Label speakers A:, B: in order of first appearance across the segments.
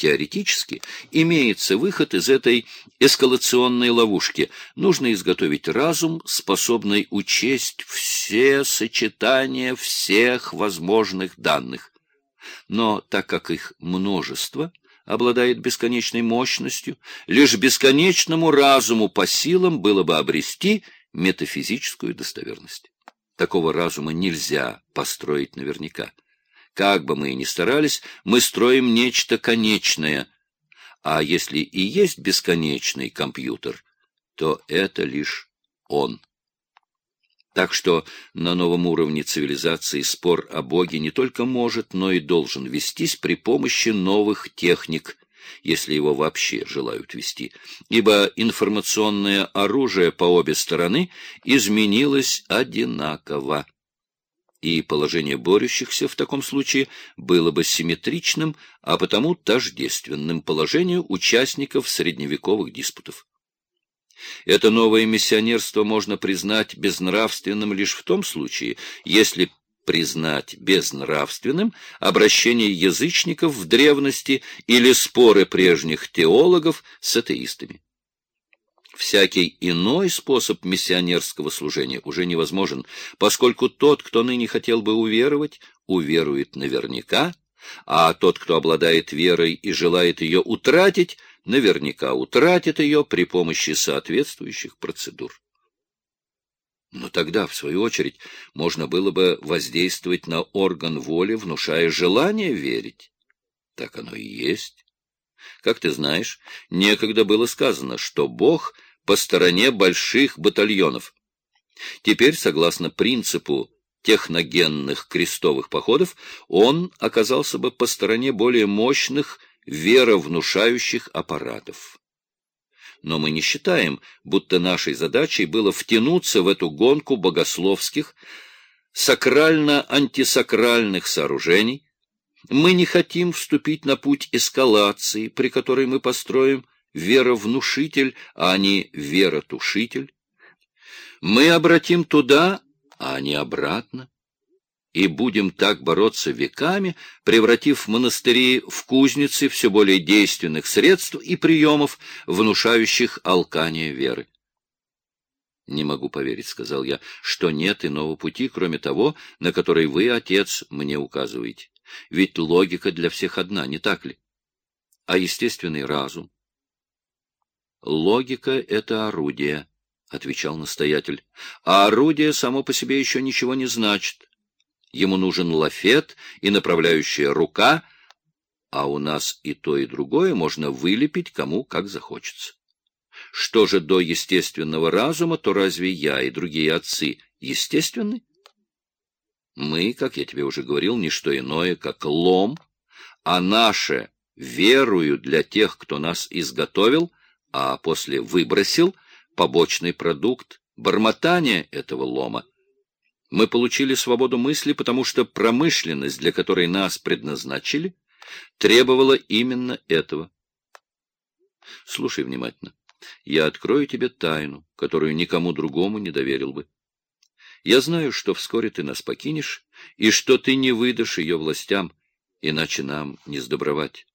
A: теоретически имеется выход из этой эскалационной ловушки. Нужно изготовить разум, способный учесть все сочетания всех возможных данных. Но так как их множество обладает бесконечной мощностью, лишь бесконечному разуму по силам было бы обрести метафизическую достоверность. Такого разума нельзя построить наверняка. Как бы мы ни старались, мы строим нечто конечное. А если и есть бесконечный компьютер, то это лишь он. Так что на новом уровне цивилизации спор о Боге не только может, но и должен вестись при помощи новых техник, если его вообще желают вести, ибо информационное оружие по обе стороны изменилось одинаково и положение борющихся в таком случае было бы симметричным, а потому тождественным положению участников средневековых диспутов. Это новое миссионерство можно признать безнравственным лишь в том случае, если признать безнравственным обращение язычников в древности или споры прежних теологов с атеистами. Всякий иной способ миссионерского служения уже невозможен, поскольку тот, кто ныне хотел бы уверовать, уверует наверняка, а тот, кто обладает верой и желает ее утратить, наверняка утратит ее при помощи соответствующих процедур. Но тогда, в свою очередь, можно было бы воздействовать на орган воли, внушая желание верить. Так оно и есть. Как ты знаешь, некогда было сказано, что Бог — по стороне больших батальонов. Теперь, согласно принципу техногенных крестовых походов, он оказался бы по стороне более мощных веровнушающих аппаратов. Но мы не считаем, будто нашей задачей было втянуться в эту гонку богословских, сакрально-антисакральных сооружений. Мы не хотим вступить на путь эскалации, при которой мы построим веровнушитель, а не веротушитель. Мы обратим туда, а не обратно, и будем так бороться веками, превратив монастыри в кузницы все более действенных средств и приемов, внушающих алкание веры. «Не могу поверить», — сказал я, — «что нет иного пути, кроме того, на который вы, отец, мне указываете. Ведь логика для всех одна, не так ли? А естественный разум, Логика — это орудие, — отвечал настоятель. А орудие само по себе еще ничего не значит. Ему нужен лафет и направляющая рука, а у нас и то, и другое можно вылепить кому как захочется. Что же до естественного разума, то разве я и другие отцы естественны? Мы, как я тебе уже говорил, не что иное, как лом, а наше верую для тех, кто нас изготовил — а после выбросил побочный продукт бормотания этого лома. Мы получили свободу мысли, потому что промышленность, для которой нас предназначили, требовала именно этого. Слушай внимательно. Я открою тебе тайну, которую никому другому не доверил бы. Я знаю, что вскоре ты нас покинешь, и что ты не выдашь ее властям, иначе нам не сдобровать.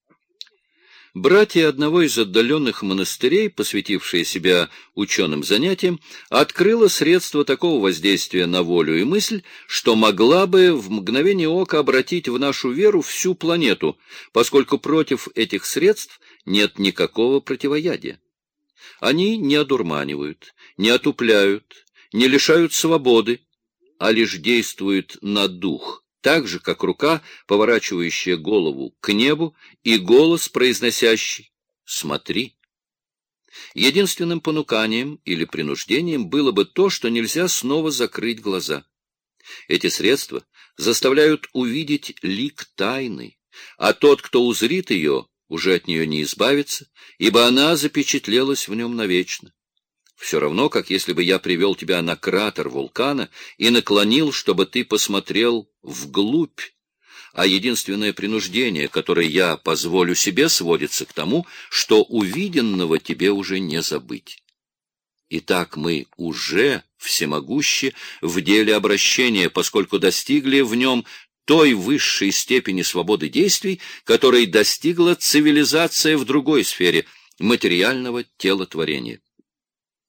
A: Братья одного из отдаленных монастырей, посвятившие себя ученым занятиям, открыло средство такого воздействия на волю и мысль, что могла бы в мгновение ока обратить в нашу веру всю планету, поскольку против этих средств нет никакого противоядия. Они не одурманивают, не отупляют, не лишают свободы, а лишь действуют на дух – так же, как рука, поворачивающая голову к небу, и голос, произносящий «Смотри». Единственным понуканием или принуждением было бы то, что нельзя снова закрыть глаза. Эти средства заставляют увидеть лик тайны, а тот, кто узрит ее, уже от нее не избавится, ибо она запечатлелась в нем навечно. Все равно, как если бы я привел тебя на кратер вулкана и наклонил, чтобы ты посмотрел вглубь. А единственное принуждение, которое я позволю себе, сводится к тому, что увиденного тебе уже не забыть. Итак, мы уже всемогущи в деле обращения, поскольку достигли в нем той высшей степени свободы действий, которой достигла цивилизация в другой сфере материального телотворения.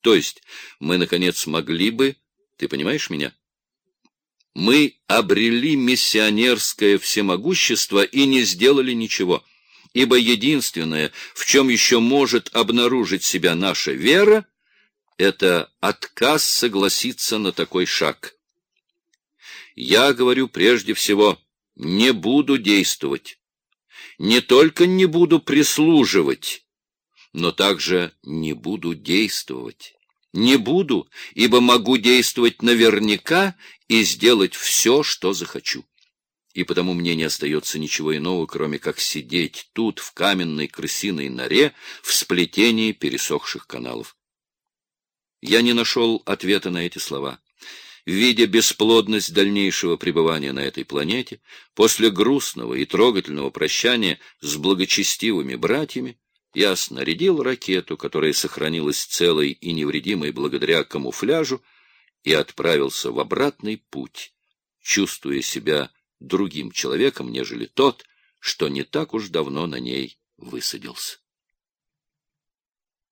A: То есть мы, наконец, могли бы, ты понимаешь меня? Мы обрели миссионерское всемогущество и не сделали ничего, ибо единственное, в чем еще может обнаружить себя наша вера, это отказ согласиться на такой шаг. Я говорю прежде всего, не буду действовать. Не только не буду прислуживать, но также не буду действовать. Не буду, ибо могу действовать наверняка и сделать все, что захочу. И потому мне не остается ничего иного, кроме как сидеть тут, в каменной крысиной норе, в сплетении пересохших каналов. Я не нашел ответа на эти слова видя бесплодность дальнейшего пребывания на этой планете, после грустного и трогательного прощания с благочестивыми братьями, я снарядил ракету, которая сохранилась целой и невредимой благодаря камуфляжу, и отправился в обратный путь, чувствуя себя другим человеком, нежели тот, что не так уж давно на ней высадился.